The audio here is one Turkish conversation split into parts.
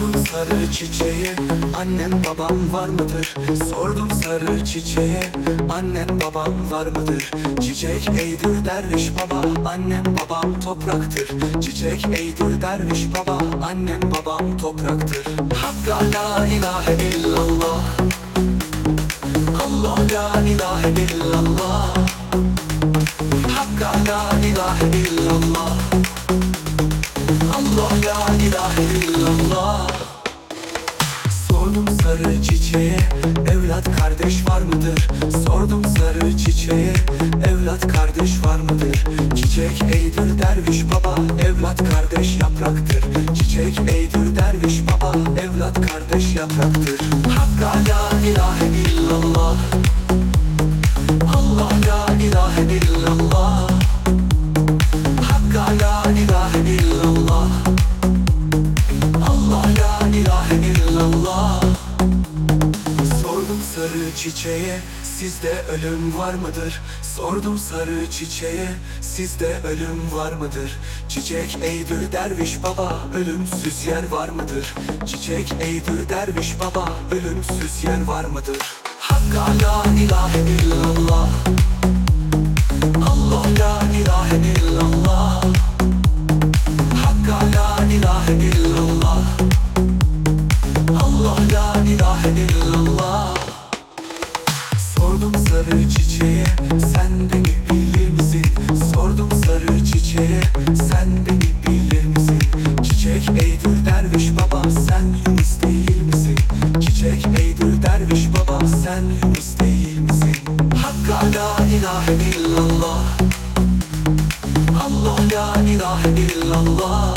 Sordum sarı çiçeğe Annem babam var mıdır? Sordum sarı çiçeğe Annem babam var mıdır? Çiçek eydür derviş baba Annem babam topraktır. Çiçek eydür derviş baba Annem babam topraktır. Hakka la ilahe illallah. Allah la ilahe illallah. Hakka la ilahe illallah Evlat kardeş var mıdır? Sordum sarı çiçeğe. Evlat kardeş var mıdır? Çiçek eydür derviş baba. Evlat kardeş yapraktır. Çiçek eydür derviş baba. Evlat kardeş yapraktır sarı çiçeğe Sizde ölüm var mıdır? Sordum sarı çiçeğe Sizde ölüm var mıdır? Çiçek eydür derviş baba Ölümsüz yer var mıdır? Çiçek eydür derviş baba Ölümsüz yer var mıdır? Hakka la ilahe illallah Allah la ilahe illallah Hakka la ilahe illallah Allah la ilahe illallah ilahe illallah. Allah la ilahe illallah.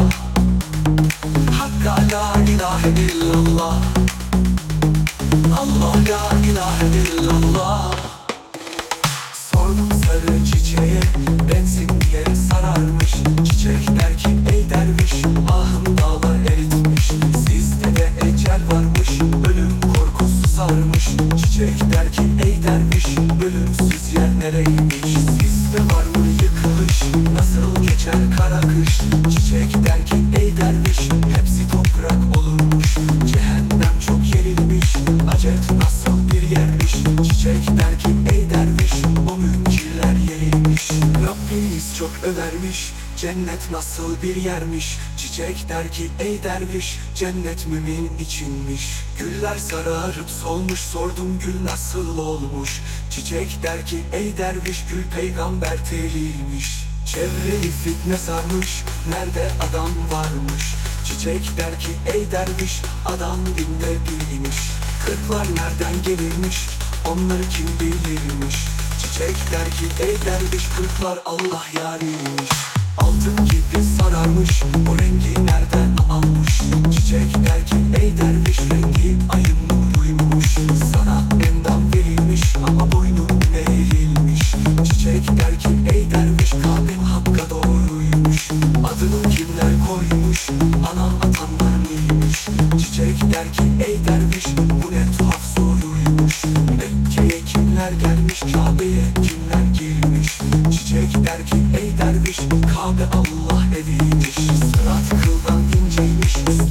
Hakka la ilahe illallah. Allah la ilahe illallah. Sordum sarı çiçeğe Bensin diye sararmış. Çiçek der ki ey derviş Ahım dağlar eritmiş. Sizde de ecel varmış Ölüm korkusu sarmış. Çiçek der ki Nereymiş Sizde var Nasıl geçer kara kış? Çiçek ey derviş Hepsi toprak olurmuş. Cehennem çok yerilmiş Acep nasıl bir yermiş? Çiçek der ey derviş O münkirler yerilmiş Rabbimiz çok övermiş Cennet nasıl bir yermiş? Çiçek der ki ey derviş Cennet mümin içinmiş. Güller sararıp solmuş Sordum gül nasıl olmuş? Çiçek der ki ey derviş Gül peygamber teliymiş. Çevreyi fitne sarmış Nerede adam varmış? Çiçek der ki ey derviş Adam binde biriymiş Kırklar nereden gelirmiş? Onları kim bilirmiş? Çiçek der ki ey derviş Kırklar Allah yariymiş Altın gibi sararmış O rengi nereden almış? Çiçek der ki ey derviş Rengi ayın nuruymuş. Sana endam verilmiş Ama boynun eğrilmiş. Çiçek der ki ey derviş Kalbin hakka doğruymuş. Adını kimler koymuş Ana atanlar mıymış? Çiçek der ki ey derviş on the old